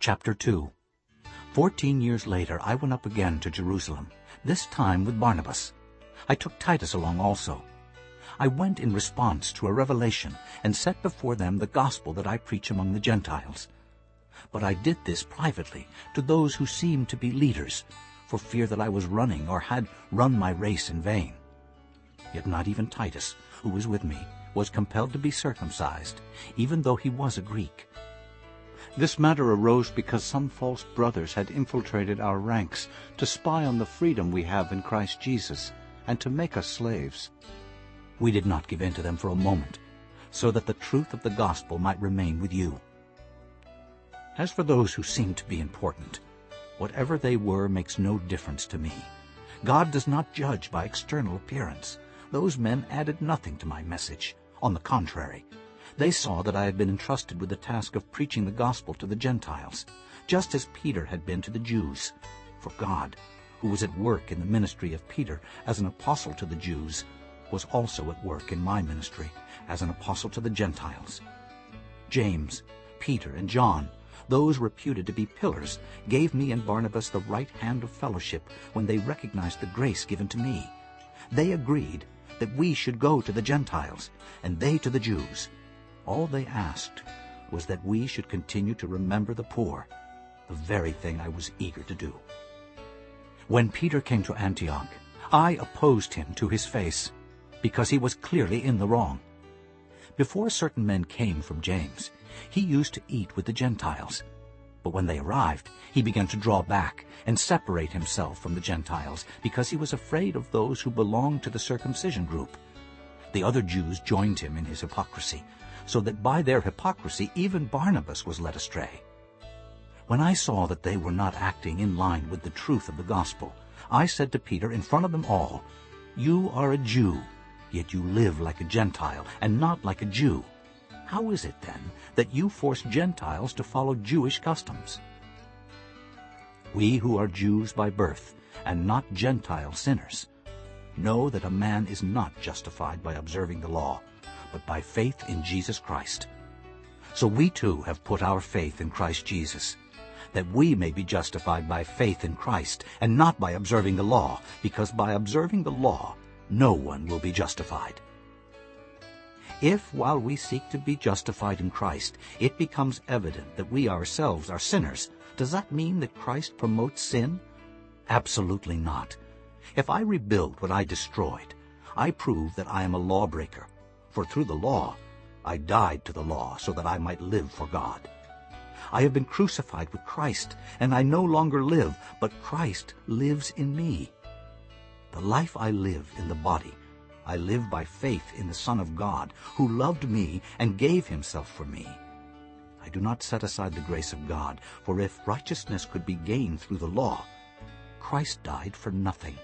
Chapter 2 Fourteen years later I went up again to Jerusalem, this time with Barnabas. I took Titus along also. I went in response to a revelation and set before them the gospel that I preach among the Gentiles. But I did this privately to those who seemed to be leaders, for fear that I was running or had run my race in vain. Yet not even Titus, who was with me, was compelled to be circumcised, even though he was a Greek. This matter arose because some false brothers had infiltrated our ranks to spy on the freedom we have in Christ Jesus and to make us slaves. We did not give in to them for a moment, so that the truth of the gospel might remain with you. As for those who seem to be important, whatever they were makes no difference to me. God does not judge by external appearance. Those men added nothing to my message. On the contrary, they saw that I had been entrusted with the task of preaching the gospel to the Gentiles, just as Peter had been to the Jews. For God, who was at work in the ministry of Peter as an apostle to the Jews, was also at work in my ministry as an apostle to the Gentiles. James, Peter, and John, those reputed to be pillars, gave me and Barnabas the right hand of fellowship when they recognized the grace given to me. They agreed that we should go to the Gentiles, and they to the Jews. All they asked was that we should continue to remember the poor, the very thing I was eager to do. When Peter came to Antioch, I opposed him to his face, because he was clearly in the wrong. Before certain men came from James, he used to eat with the Gentiles. But when they arrived, he began to draw back and separate himself from the Gentiles, because he was afraid of those who belonged to the circumcision group. The other Jews joined him in his hypocrisy, so that by their hypocrisy even Barnabas was led astray. When I saw that they were not acting in line with the truth of the gospel, I said to Peter in front of them all, You are a Jew, yet you live like a Gentile, and not like a Jew. How is it, then, that you force Gentiles to follow Jewish customs? We who are Jews by birth, and not Gentile sinners, know that a man is not justified by observing the law, but by faith in Jesus Christ. So we too have put our faith in Christ Jesus, that we may be justified by faith in Christ, and not by observing the law, because by observing the law no one will be justified. If, while we seek to be justified in Christ, it becomes evident that we ourselves are sinners, does that mean that Christ promotes sin? Absolutely not. If I rebuild what I destroyed, I prove that I am a lawbreaker, for through the law I died to the law so that I might live for God. I have been crucified with Christ, and I no longer live, but Christ lives in me. The life I live in the body, I live by faith in the Son of God, who loved me and gave himself for me. I do not set aside the grace of God, for if righteousness could be gained through the law, Christ died for nothing.